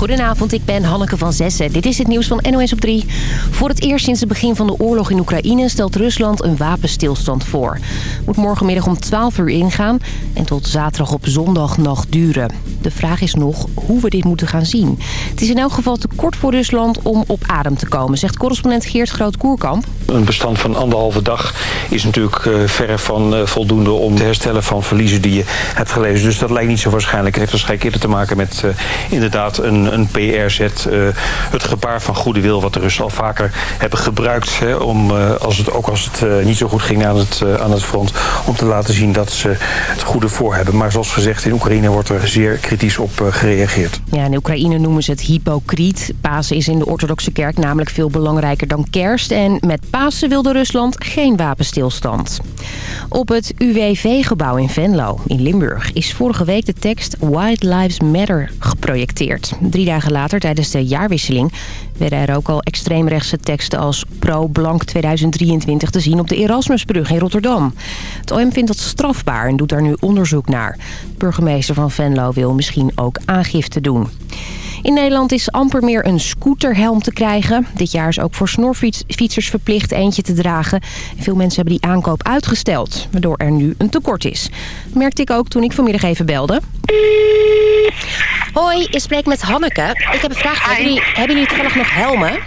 Goedenavond, ik ben Hanneke van Zessen. Dit is het nieuws van NOS op 3. Voor het eerst sinds het begin van de oorlog in Oekraïne stelt Rusland een wapenstilstand voor. Moet morgenmiddag om 12 uur ingaan en tot zaterdag op zondagnacht duren. De vraag is nog hoe we dit moeten gaan zien. Het is in elk geval te kort voor Rusland om op adem te komen, zegt correspondent Geert Groot-Koerkamp. Een bestand van anderhalve dag is natuurlijk uh, verre van uh, voldoende om te herstellen van verliezen die je hebt gelezen. Dus dat lijkt niet zo waarschijnlijk. Het heeft waarschijnlijk eerder te maken met uh, inderdaad een, een PR-zet. het gebaar van goede wil wat de Russen al vaker hebben gebruikt. Hè, om, als het, ook als het niet zo goed ging aan het, aan het front. Om te laten zien dat ze het goede voor hebben. Maar zoals gezegd, in Oekraïne wordt er zeer kritisch op gereageerd. Ja, in Oekraïne noemen ze het hypocriet. Pasen is in de orthodoxe kerk namelijk veel belangrijker dan kerst. En met Pasen wilde Rusland geen wapenstilstand. Op het UWV-gebouw in Venlo in Limburg is vorige week de tekst White Lives Matter geprojecteerd. Drie dagen later, tijdens de jaarwisseling, werden er ook al extreemrechtse teksten als Pro-Blank 2023 te zien op de Erasmusbrug in Rotterdam. Het OM vindt dat strafbaar en doet daar nu onderzoek naar. Burgemeester van Venlo wil misschien ook aangifte doen. In Nederland is amper meer een scooterhelm te krijgen. Dit jaar is ook voor snorfietsers verplicht eentje te dragen. Veel mensen hebben die aankoop uitgesteld, waardoor er nu een tekort is. Dat merkte ik ook toen ik vanmiddag even belde. Hoi, ik spreek met Hanneke. Ik heb een vraag. Hebben jullie, hebben jullie toevallig nog helmen?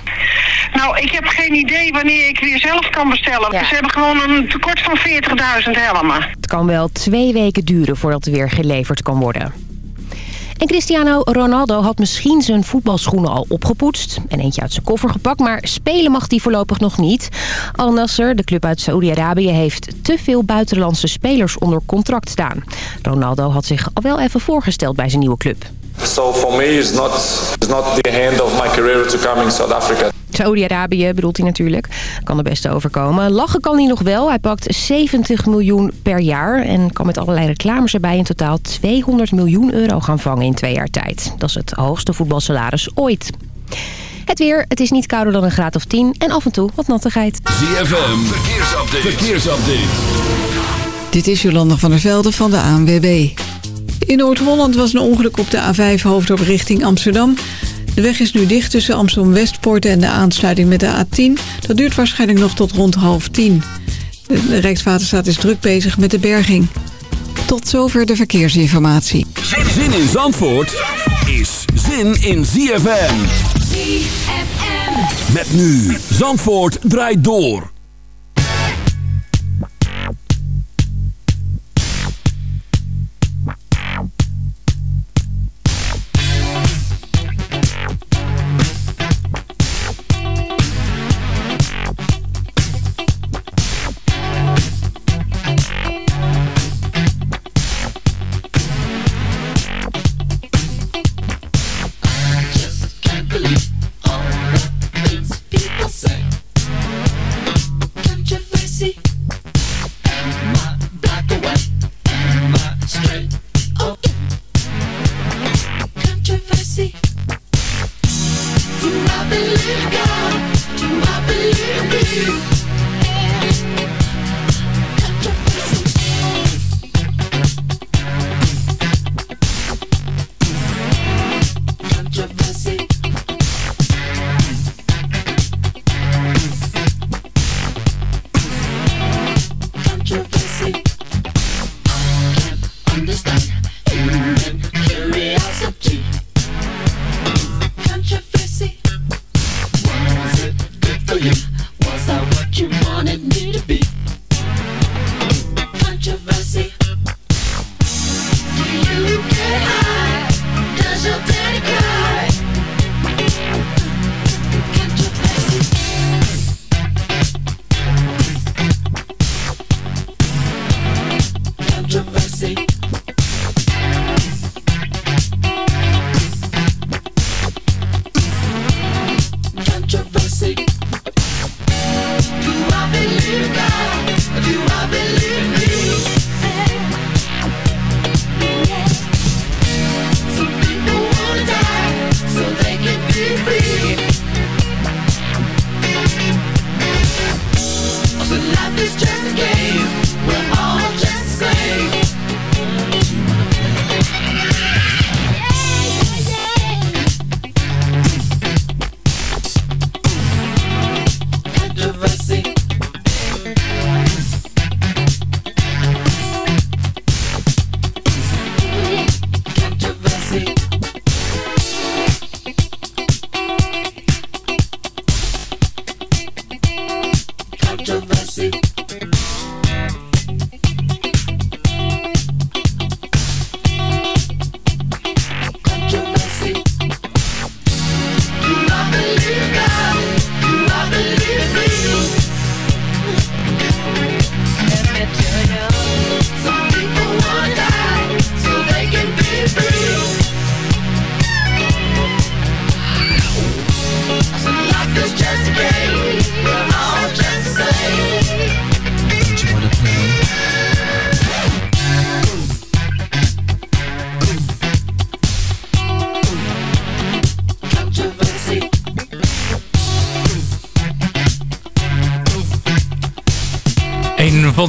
Nou, ik heb geen idee wanneer ik weer zelf kan bestellen. Ja. Ze hebben gewoon een tekort van 40.000 helmen. Het kan wel twee weken duren voordat er weer geleverd kan worden. En Cristiano Ronaldo had misschien zijn voetbalschoenen al opgepoetst... en eentje uit zijn koffer gepakt, maar spelen mag hij voorlopig nog niet. Al Nasser, de club uit Saoedi-Arabië, heeft te veel buitenlandse spelers onder contract staan. Ronaldo had zich al wel even voorgesteld bij zijn nieuwe club. So for me it's not, it's not the end of my career to come South Africa. Saudi-Arabië bedoelt hij natuurlijk. Kan de beste overkomen. Lachen kan hij nog wel. Hij pakt 70 miljoen per jaar. En kan met allerlei reclames erbij in totaal 200 miljoen euro gaan vangen in twee jaar tijd. Dat is het hoogste voetbalsalaris ooit. Het weer, het is niet kouder dan een graad of 10 en af en toe wat nattigheid. ZFM, verkeersupdate. verkeersupdate. Dit is Jolanda van der Velde van de ANWB. In Noord-Holland was een ongeluk op de A5 hoofdop richting Amsterdam. De weg is nu dicht tussen Amsterdam-Westpoort en de aansluiting met de A10. Dat duurt waarschijnlijk nog tot rond half tien. De Rijkswaterstaat is druk bezig met de berging. Tot zover de verkeersinformatie. Zin in Zandvoort is zin in ZFM. ZFM. Met nu Zandvoort draait door.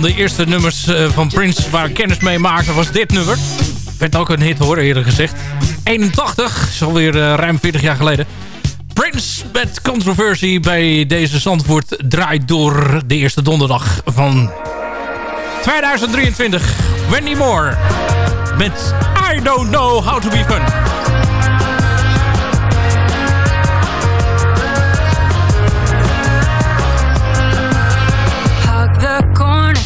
de eerste nummers eh, van Prince waar ik kennis mee maakte was dit nummer. Werd ook een hit hoor, eerder gezegd. 81, is alweer eh, ruim 40 jaar geleden. Prince met controversie bij deze Zandvoort draait door de eerste donderdag van 2023. Wendy Moore met I Don't Know How To Be Fun.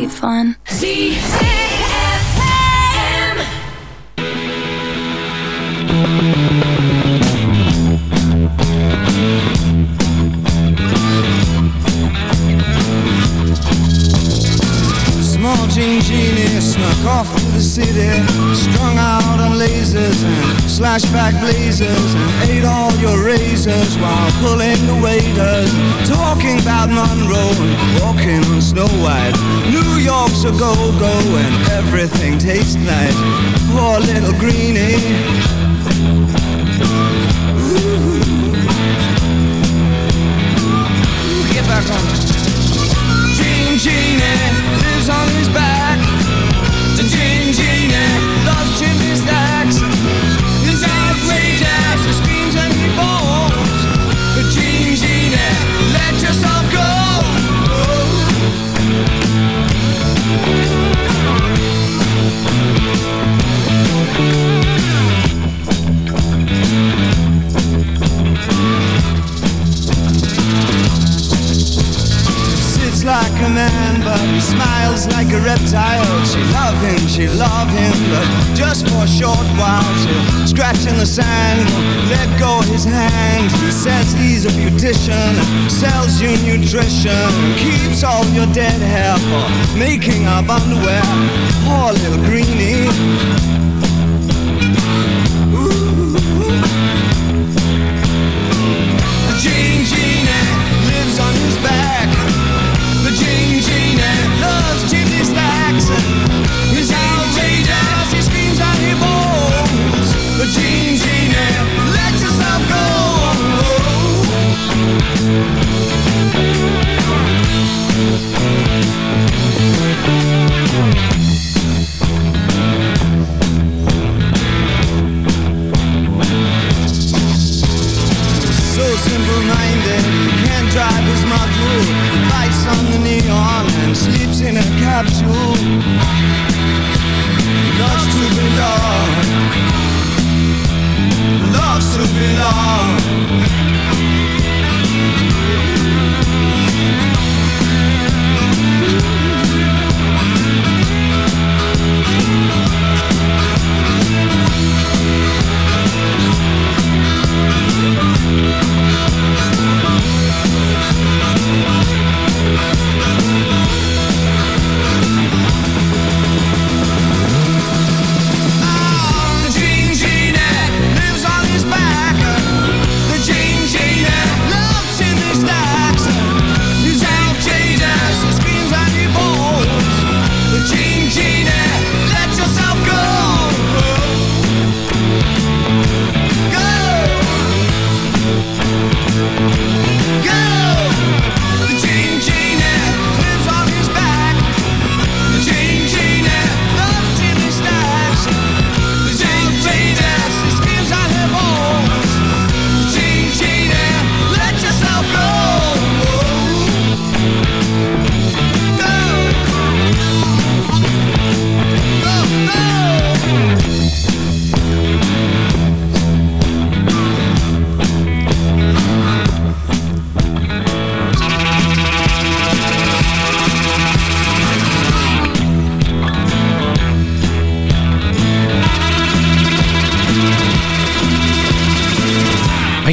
be fun. Z-A-F-M. Belgian genius snuck off the city Strung out on lasers and slashback blazers And ate all your razors while pulling the waiters Talking about Monroe and walking on Snow White. New York's a go-go and everything tastes nice. Poor little greenie. condition sells you nutrition keeps all your dead hair for making up underwear. Poor little greenie.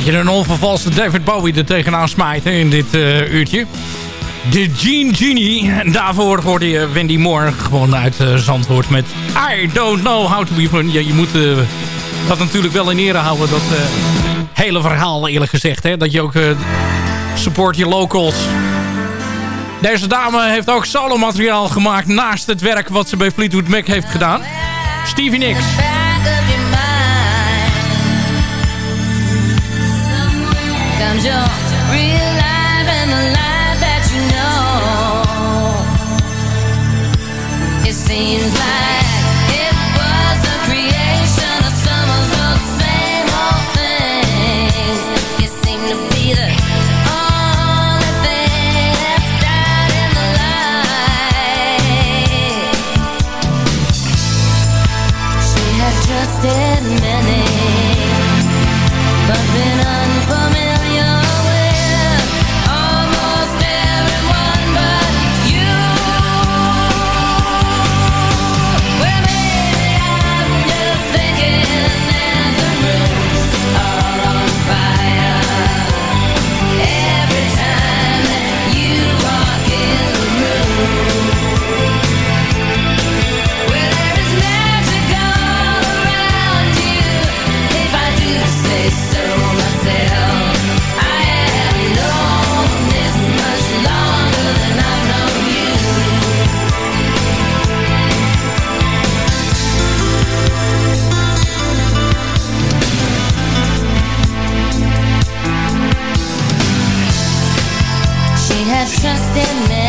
Je een onvervalste David Bowie er tegenaan smijt in dit eh, uurtje. De Gene Genie. En daarvoor hoorde je Wendy Moore gewoon uit uh, Zandvoort met I don't know how to be fun. Ja, je moet eh, dat natuurlijk wel in ere houden. Dat hele verhaal eerlijk gezegd. Hè? Dat je ook support je locals. Deze dame heeft ook solo materiaal gemaakt naast het werk wat ze bij Fleetwood Mac heeft gedaan. Stevie Nicks. seems like just in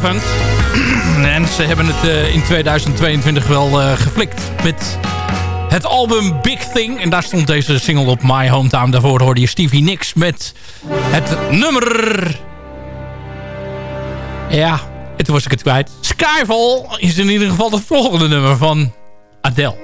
En ze hebben het uh, in 2022 wel uh, geflikt met het album Big Thing. En daar stond deze single op My Hometown. Daarvoor hoorde je Stevie Nicks met het nummer... Ja, en toen was ik het kwijt. Skyfall is in ieder geval het volgende nummer van Adele.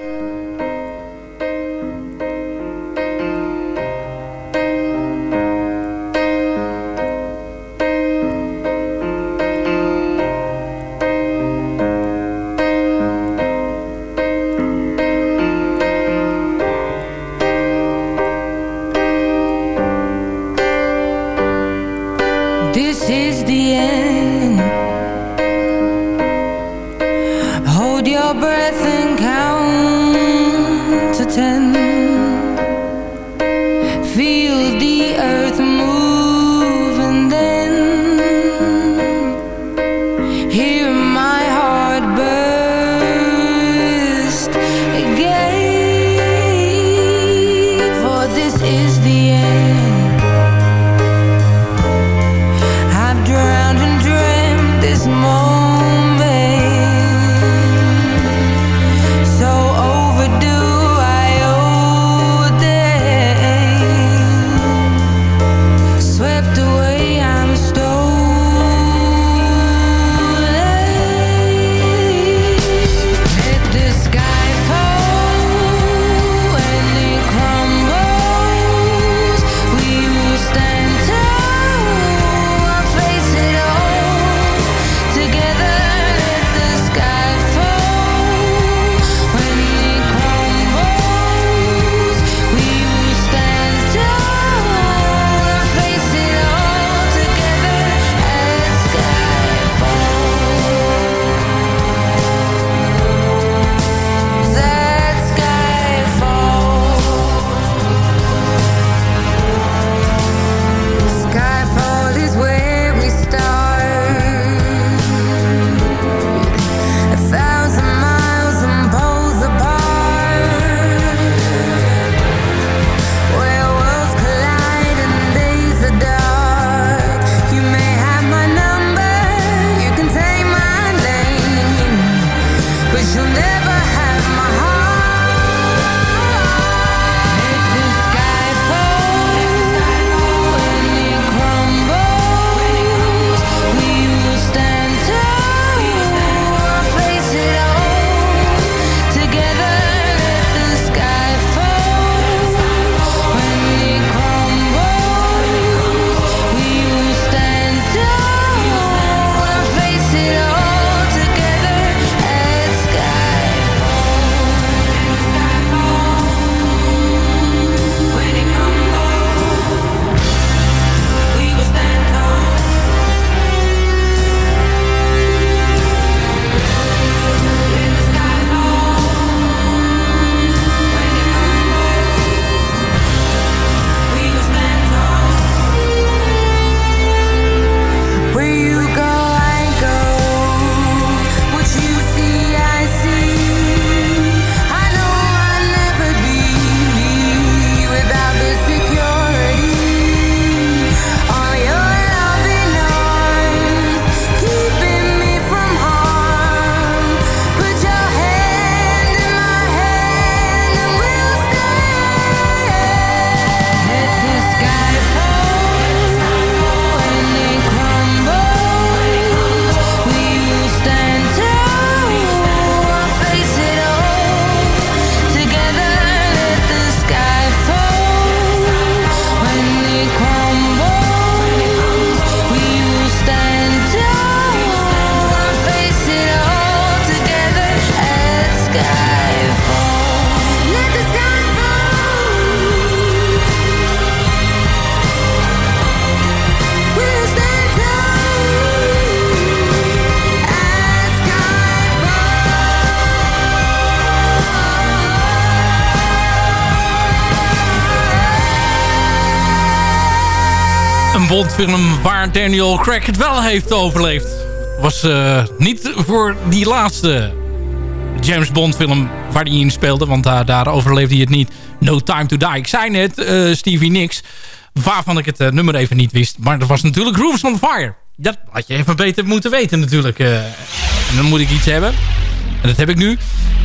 Bondfilm waar Daniel Craig het wel heeft overleefd. Was uh, niet voor die laatste James Bond film waar hij in speelde. Want daar, daar overleefde hij het niet. No Time to Die. Ik zei net, uh, Stevie Nicks. Waarvan ik het uh, nummer even niet wist. Maar dat was natuurlijk Rooms on Fire. Dat had je even beter moeten weten natuurlijk. en dan moet ik iets hebben. En dat heb ik nu.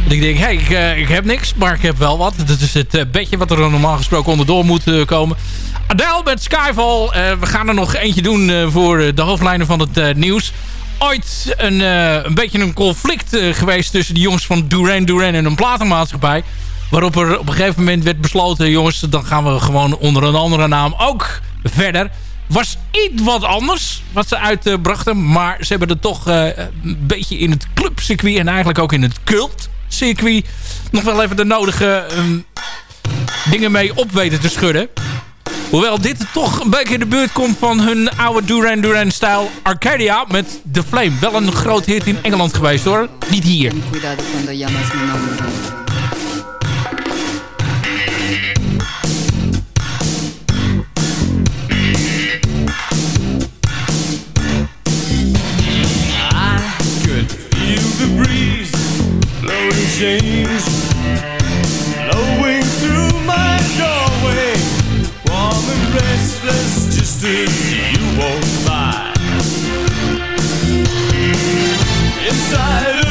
Ik denk, hey, ik, ik, heb niks, maar ik heb wel wat. Dat is het bedje wat er normaal gesproken onderdoor moet komen. Adele met Skyfall. we gaan er nog eentje doen voor de hoofdlijnen van het nieuws. Ooit een, een beetje een conflict geweest tussen de jongens van Duran Duran en een platenmaatschappij. Waarop er op een gegeven moment werd besloten... jongens, dan gaan we gewoon onder een andere naam ook verder. Was iets wat anders wat ze uitbrachten. maar ze hebben er toch een beetje in het clubcircuit... en eigenlijk ook in het cultcircuit... nog wel even de nodige um, dingen mee op weten te schudden. Hoewel dit toch een beetje de buurt komt van hun oude Duran Duran stijl Arcadia met The Flame. Wel een groot hit in Engeland geweest hoor. Niet hier. places you won't find. Inside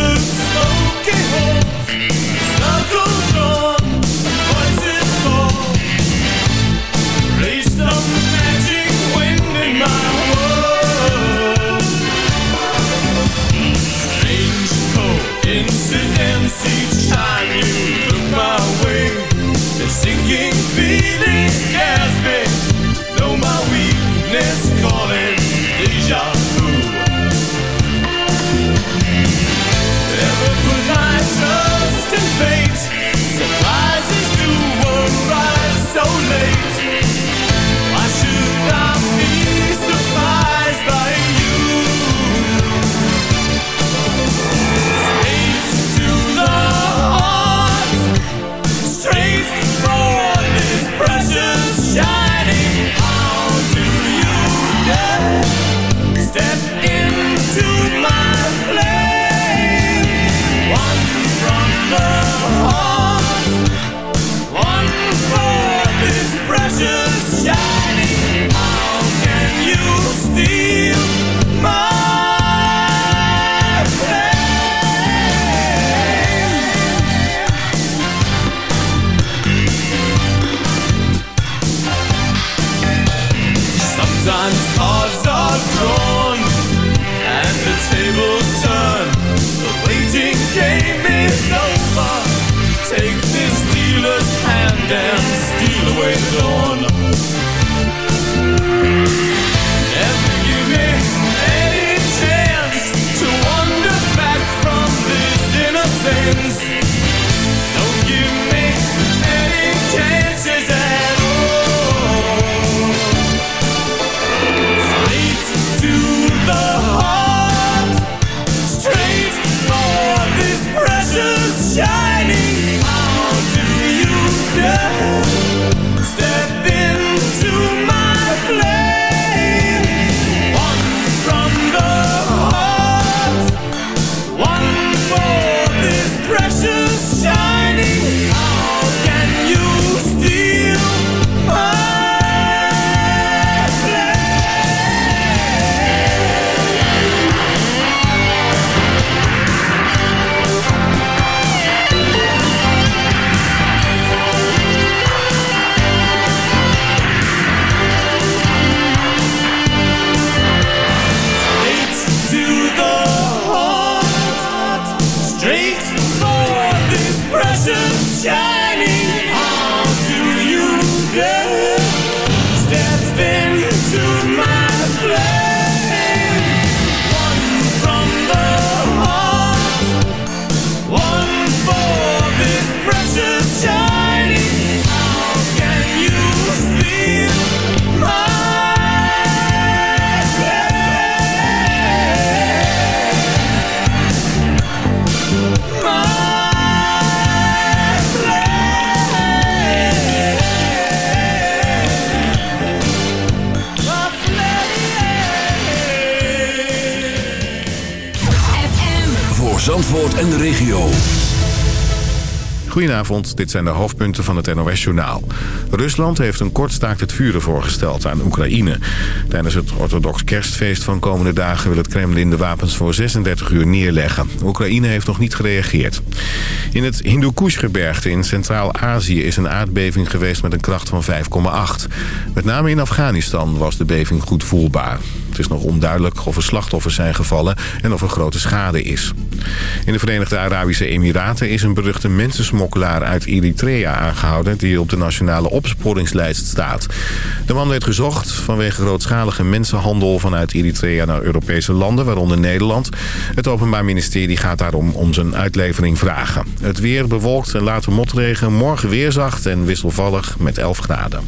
Dit zijn de hoofdpunten van het NOS-journaal. Rusland heeft een kort staakt het vuren voorgesteld aan Oekraïne. Tijdens het orthodox kerstfeest van komende dagen... wil het Kremlin de wapens voor 36 uur neerleggen. Oekraïne heeft nog niet gereageerd. In het Hindoekush-gebergte in Centraal-Azië is een aardbeving geweest met een kracht van 5,8. Met name in Afghanistan was de beving goed voelbaar. Het is nog onduidelijk of er slachtoffers zijn gevallen en of er grote schade is. In de Verenigde Arabische Emiraten is een beruchte mensensmokkelaar uit Eritrea aangehouden... die op de nationale opsporingslijst staat. De man werd gezocht vanwege grootschalige mensenhandel vanuit Eritrea naar Europese landen, waaronder Nederland. Het Openbaar Ministerie gaat daarom om zijn uitlevering vragen. Het weer bewolkt en later motregen, morgen weer zacht en wisselvallig met 11 graden.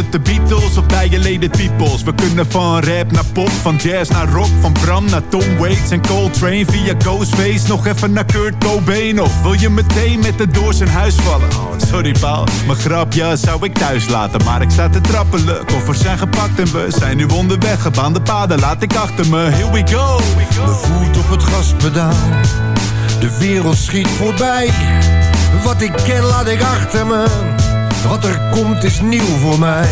Het de Beatles of Dilated Peoples? We kunnen van rap naar pop, van jazz naar rock Van Bram naar Tom Waits en Coltrane Via Ghostface nog even naar Kurt Cobain Of wil je meteen met de door zijn huis vallen? Oh, sorry Paul, mijn grapje zou ik thuis laten Maar ik sta te trappelen, koffers zijn gepakt en we zijn nu onderweg Gebaande paden laat ik achter me, here we go Mijn voet op het gaspedaal. De wereld schiet voorbij. Wat ik ken laat ik achter me. Wat er komt is nieuw voor mij.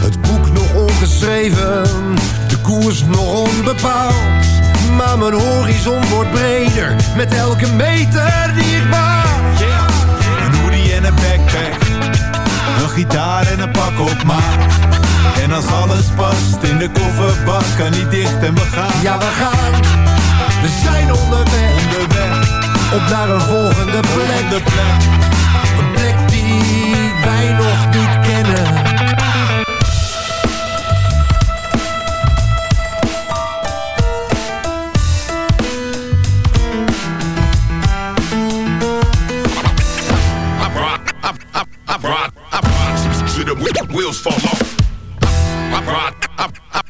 Het boek nog ongeschreven. De koers nog onbepaald. Maar mijn horizon wordt breder. Met elke meter die ik maak. Een hoodie en een backpack Een gitaar en een pak op maat En als alles past in de kofferbak Kan niet dicht en we gaan Ja, we gaan. We zijn onderweg. Onderweg Op naar een volgende plek. de plek Een plek die wij nog niet kennen. I brought, I, I, I brought, I brought to the whe- wheels fall off. I brought, I, I,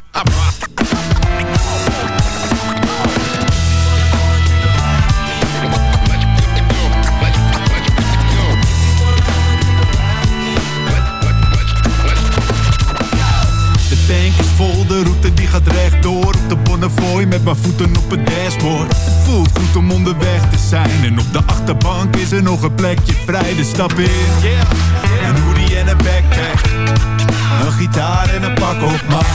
met mijn voeten op het dashboard Het voelt goed om onderweg te zijn En op de achterbank is er nog een plekje vrij Dus stap in Een hoodie en een backpack Een gitaar en een pak op maat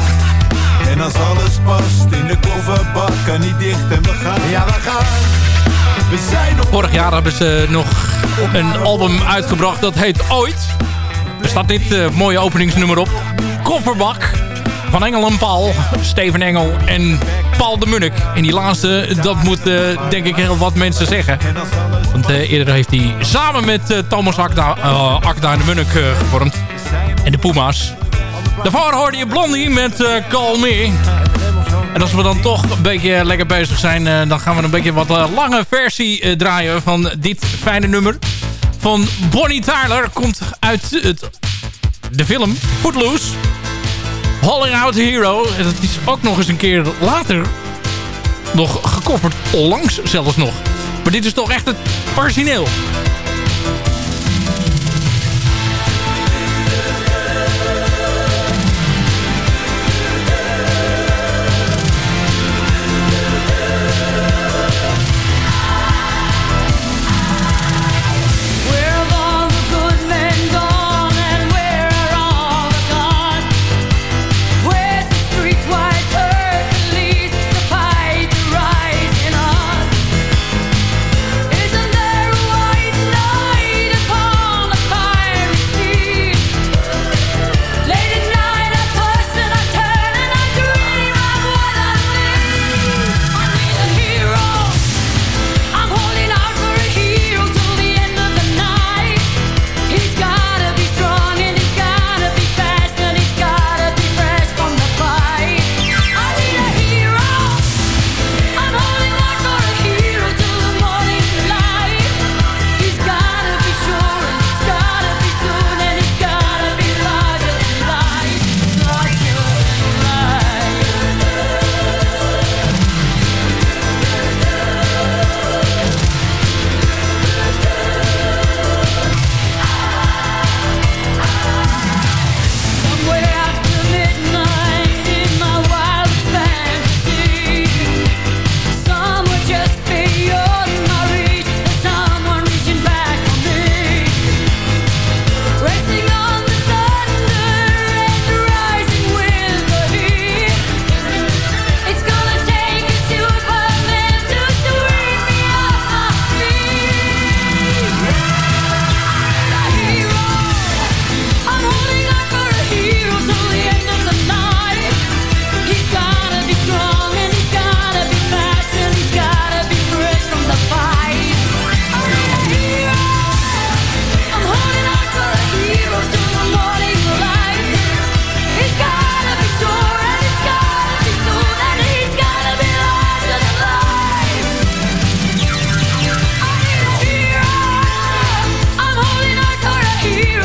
En als alles past in de kofferbak Kan niet dicht en we gaan Ja, we gaan. We zijn nog Vorig jaar hebben ze nog een album uitgebracht dat heet Ooit. Er staat dit eh, mooie openingsnummer op. Kofferbak van Engel en Paul. Steven Engel en Paul de Munnik. En die laatste, dat moet eh, denk ik heel wat mensen zeggen. Want eh, eerder heeft hij samen met eh, Thomas Akda, en de Munnik gevormd. En de Puma's. Daarvoor hoorde je Blondie met Call Me. En als we dan toch een beetje lekker bezig zijn... dan gaan we een beetje wat lange versie draaien van dit fijne nummer. Van Bonnie Tyler. Komt uit het, de film Footloose. Holling Out Hero. En dat is ook nog eens een keer later nog gecoverd. Onlangs zelfs nog. Maar dit is toch echt het origineel.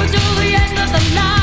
to the end of the night.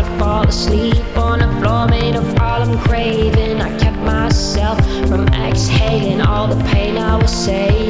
To fall asleep on a floor made of all I'm craving. I kept myself from exhaling all the pain I was saving.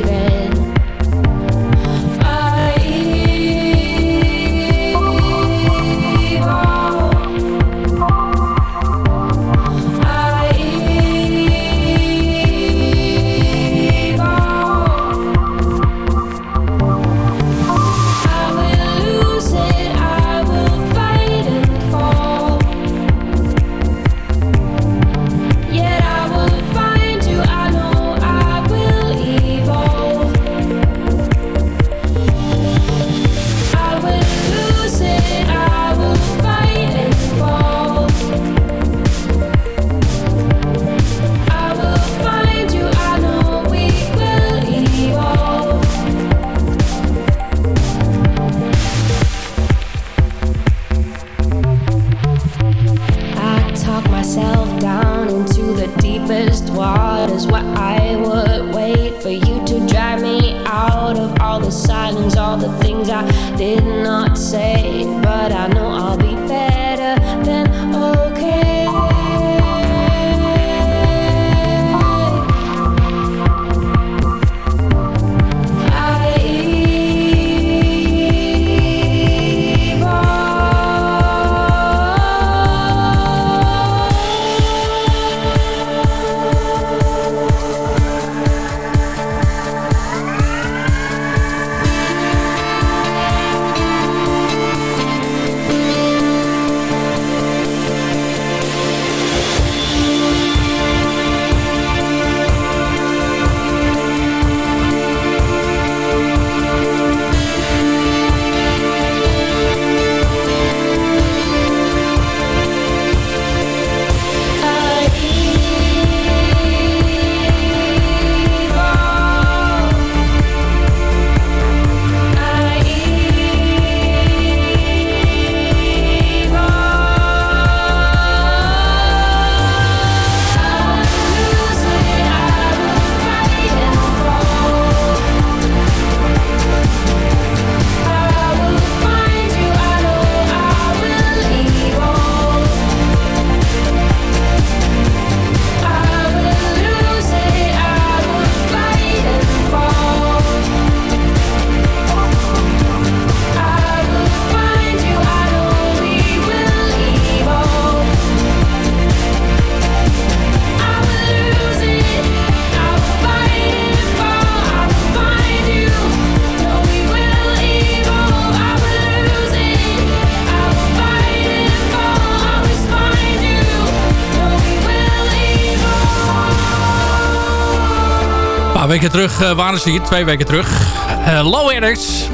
Weken terug eh, waren ze hier, twee weken terug. Eh, Low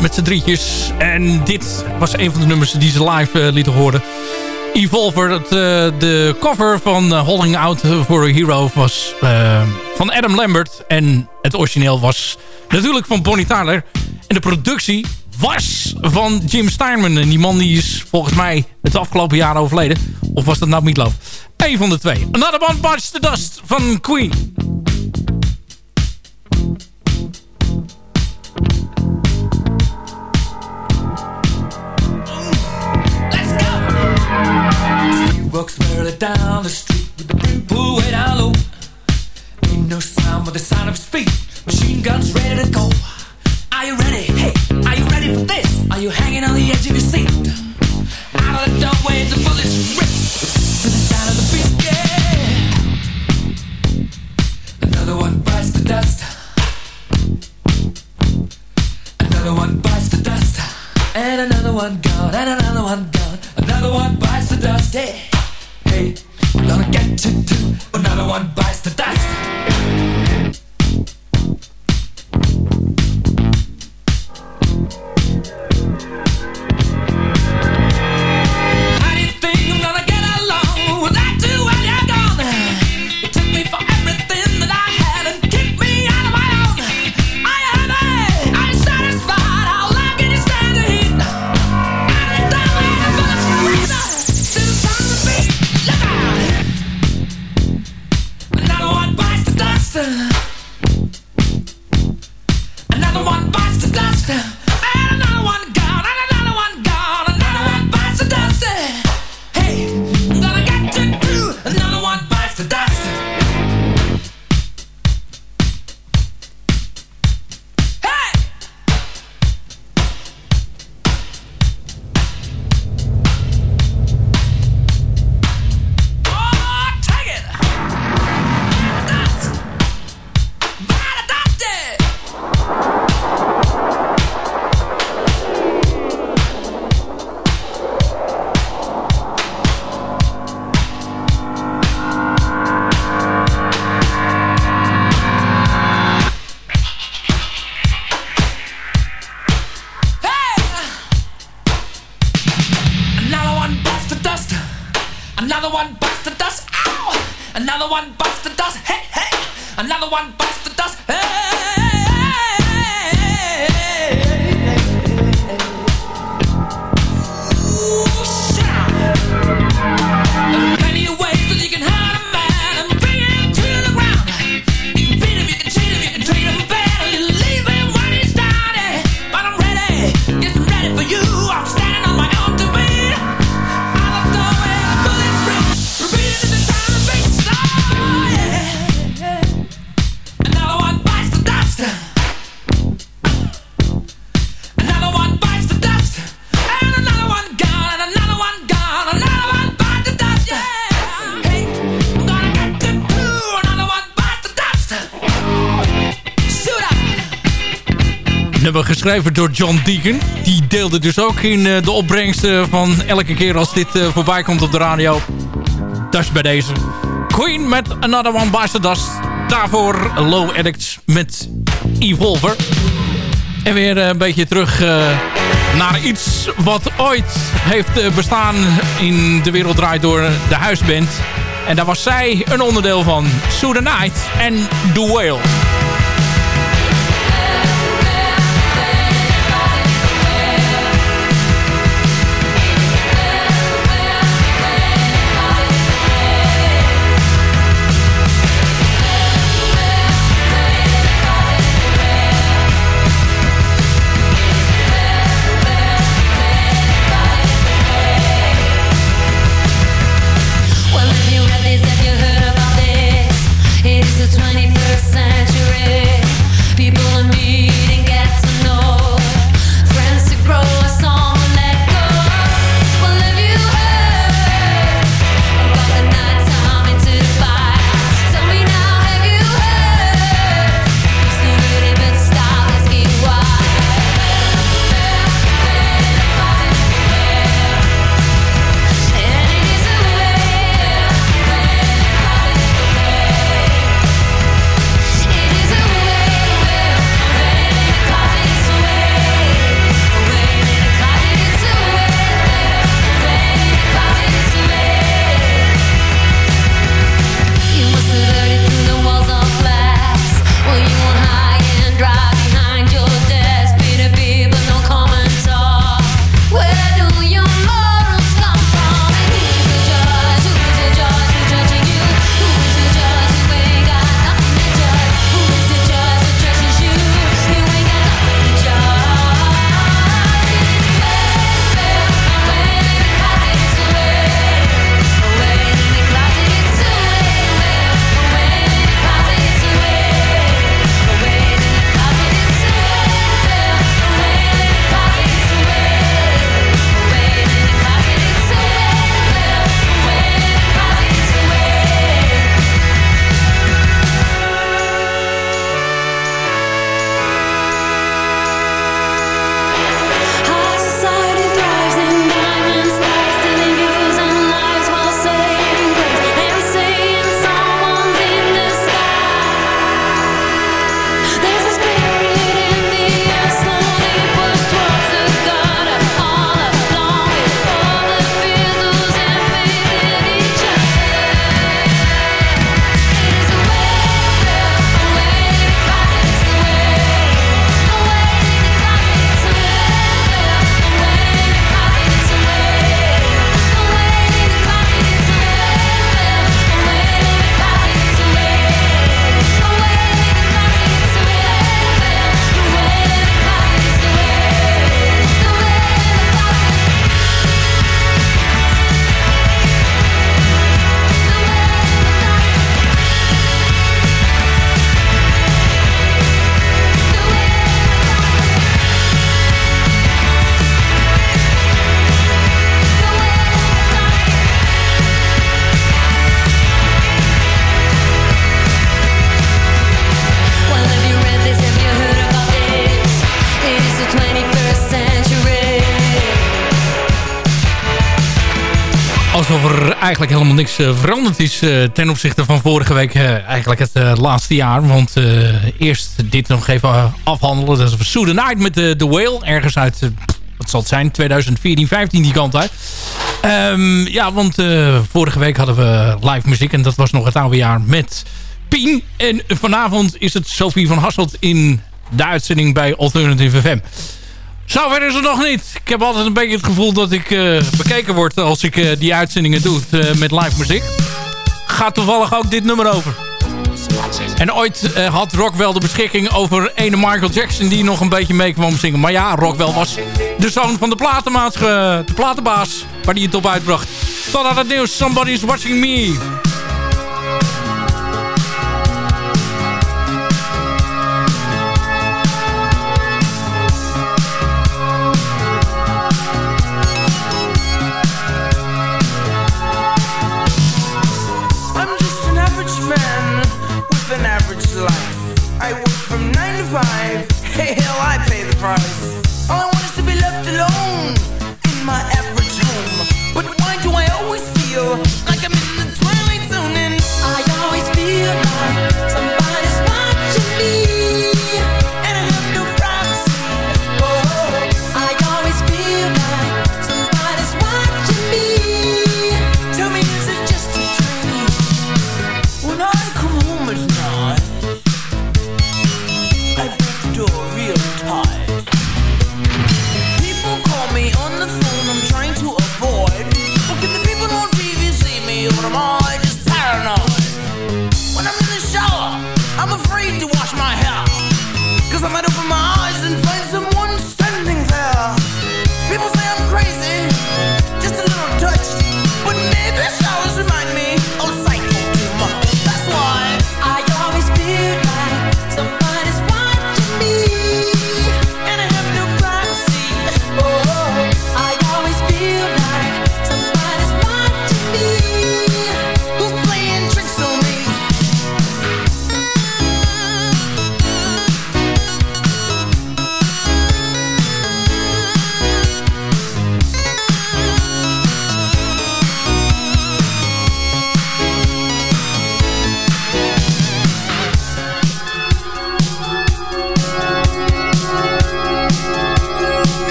met z'n drietjes. En dit was een van de nummers die ze live eh, lieten horen. Evolver, de cover van Holding Out for a Hero was van Adam Lambert. En het origineel was natuurlijk van Bonnie Tyler. En de productie was van Jim Steinman. En die man die is volgens mij het afgelopen jaar overleden. Of was dat nou Meatloaf? Eén van de twee. Another One Bites the Dust van Queen. Down the street with the pulled way down low. Ain't no sound but the sound of feet. Machine guns ready Another one busts the dust. Hey, hey. Another one busts the dust. Hey. geschreven door John Deacon. Die deelde dus ook in eh, de opbrengsten van elke keer als dit eh, voorbij komt op de radio. Dus bij deze. Queen met Another One Bites the Dust. Daarvoor Low Addicts met Evolver. En weer eh, een beetje terug naar iets wat ooit heeft bestaan in De Wereld Draait Door de huisband. En daar was zij een onderdeel van. Sooner Night en The Whale. helemaal niks eh, veranderd is eh, ten opzichte van vorige week. Eh, eigenlijk het laatste jaar. Want eerst dit nog even afhandelen. Dat is Soon Night met de The Whale. Ergens uit, wat zal het zijn, 2014, 15 die kant uit. Ehm, ja, want vorige week hadden we live muziek. En dat was nog het oude jaar met Pien. En vanavond is het Sophie van Hasselt in de uitzending bij Alternative FM. Zover is het nog niet. Ik heb altijd een beetje het gevoel dat ik eh, bekeken word als ik eh, die uitzendingen doe eh, met live muziek. Gaat toevallig ook dit nummer over. En ooit had Rock wel de beschikking over ene Michael Jackson die nog een beetje mee kwam zingen. Maar ja, Rockwell was de zoon van de, platenmaats, de platenbaas waar hij het op uitbracht. Tot aan het nieuws, Somebody's Watching Me.